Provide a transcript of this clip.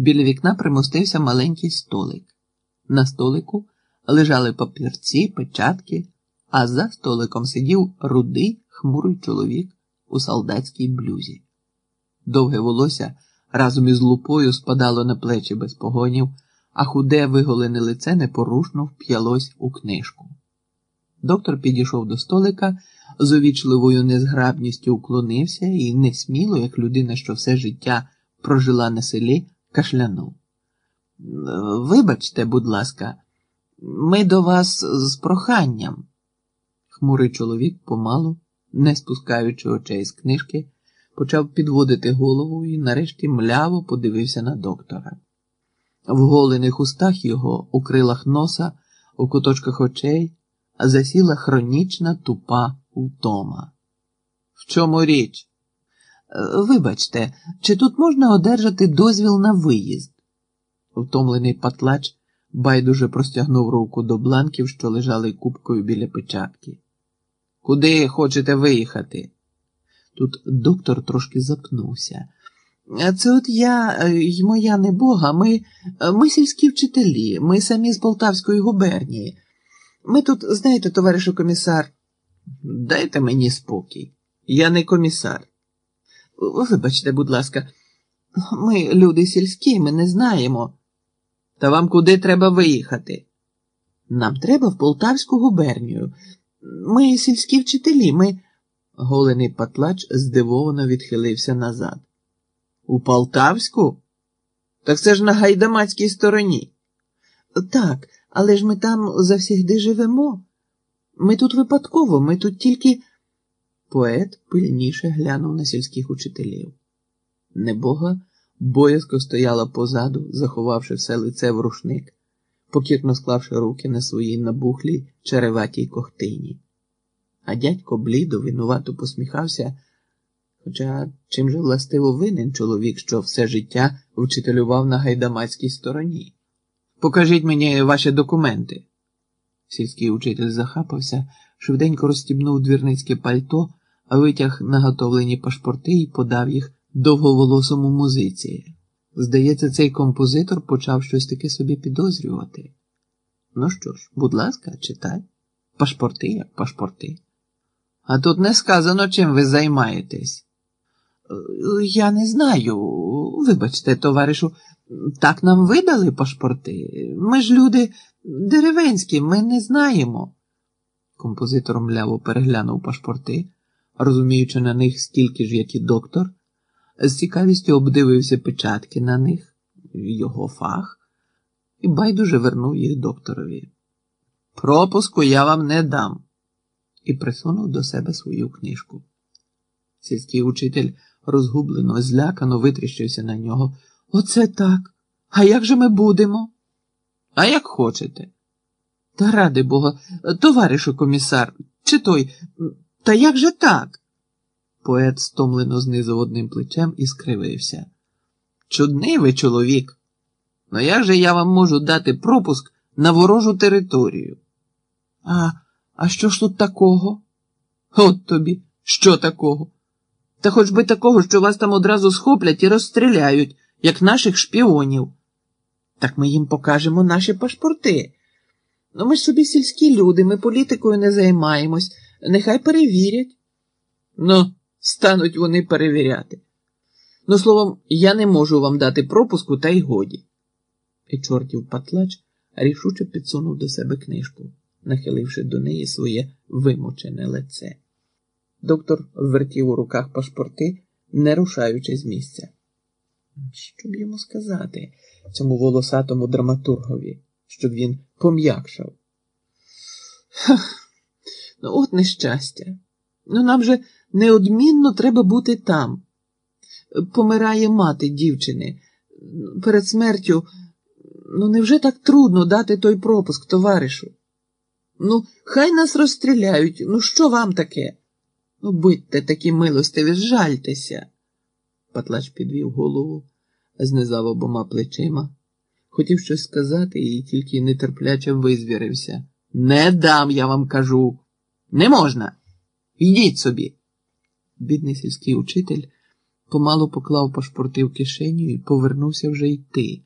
Біля вікна примостився маленький столик. На столику лежали папірці, печатки, а за столиком сидів рудий хмурий чоловік у солдатській блюзі. Довге волосся разом із лупою спадало на плечі без погонів, а худе виголене лице непорушно вп'ялось у книжку. Доктор підійшов до столика, з увічливою незграбністю уклонився і несміло, як людина, що все життя прожила на селі, кашлянув. Вибачте, будь ласка, ми до вас з проханням. Хмурий чоловік помалу, не спускаючи очей з книжки, почав підводити голову і нарешті мляво подивився на доктора. В голених устах його, у крилах носа, у куточках очей засіла хронічна тупа втома. В чому річ? Вибачте, чи тут можна одержати дозвіл на виїзд? Втомлений патлач байдуже простягнув руку до бланків, що лежали купкою біля печатки. Куди хочете виїхати? Тут доктор трошки запнувся. Це от я й моя небога, ми, ми сільські вчителі, ми самі з Полтавської губернії. Ми тут, знаєте, товаришу комісар, дайте мені спокій. Я не комісар. Вибачте, будь ласка, ми люди сільські, ми не знаємо. Та вам куди треба виїхати? Нам треба в Полтавську губернію. Ми сільські вчителі, ми. Голений патлач здивовано відхилився назад. У Полтавську? Так це ж на гайдамацькій стороні. Так, але ж ми там завсігди живемо. Ми тут випадково, ми тут тільки. Поет пильніше глянув на сільських учителів. Небога боязко стояла позаду, заховавши все лице в рушник, покірно склавши руки на своїй набухлій череватій кохтині. А дядько блідо винувато посміхався. Хоча чим же властиво винен чоловік, що все життя вчителював на гайдамацькій стороні? Покажіть мені ваші документи. Сільський учитель захапався, швиденько розстібнув двірницьке пальто, витяг наготовлені пашпорти і подав їх довговолосому музиці. Здається, цей композитор почав щось таке собі підозрювати. Ну що ж, будь ласка, читай. Пашпорти як пашпорти. А тут не сказано, чим ви займаєтесь. Я не знаю. Вибачте, товаришу, так нам видали пашпорти. Ми ж люди деревенські, ми не знаємо. Композитор мляво переглянув пашпорти, розуміючи на них стільки ж, як і доктор, з цікавістю обдивився печатки на них, його фах, і байдуже вернув їх докторові. Пропуску я вам не дам. І присунув до себе свою книжку. Сільський учитель розгублено, злякано витріщився на нього. Оце так. А як же ми будемо? А як хочете. Та ради Бога, товаришу комісар, чи той, та як же так? Поет стомлено знизив одним плечем і скривився. Чудний ви чоловік. Ну як же я вам можу дати пропуск на ворожу територію? А, а що ж тут такого? От тобі, що такого? Та хоч би такого, що вас там одразу схоплять і розстріляють, як наших шпіонів. Так ми їм покажемо наші пашпорти. Ну, ми ж собі сільські люди, ми політикою не займаємось. Нехай перевірять. Ну, стануть вони перевіряти. Ну, словом, я не можу вам дати пропуску, та й годі. І чортів патлач рішуче підсунув до себе книжку, нахиливши до неї своє вимучене лице. Доктор вертів у руках пашпорти, не рушаючи з місця. Що б йому сказати, цьому волосатому драматургові, щоб він пом'якшав? Ну, от нещастя. Ну, нам же неодмінно треба бути там. Помирає мати дівчини. Перед смертю, ну невже так трудно дати той пропуск, товаришу? Ну, хай нас розстріляють. Ну, що вам таке? Ну, будьте такі милостиві, жальтеся. Патлач підвів голову, знизав обома плечима, хотів щось сказати і тільки нетерпляче визвірився. Не дам, я вам кажу. Не можна. Йдіть собі. Бідний сільський учитель помалу поклав пашпорти в кишеню і повернувся вже йти.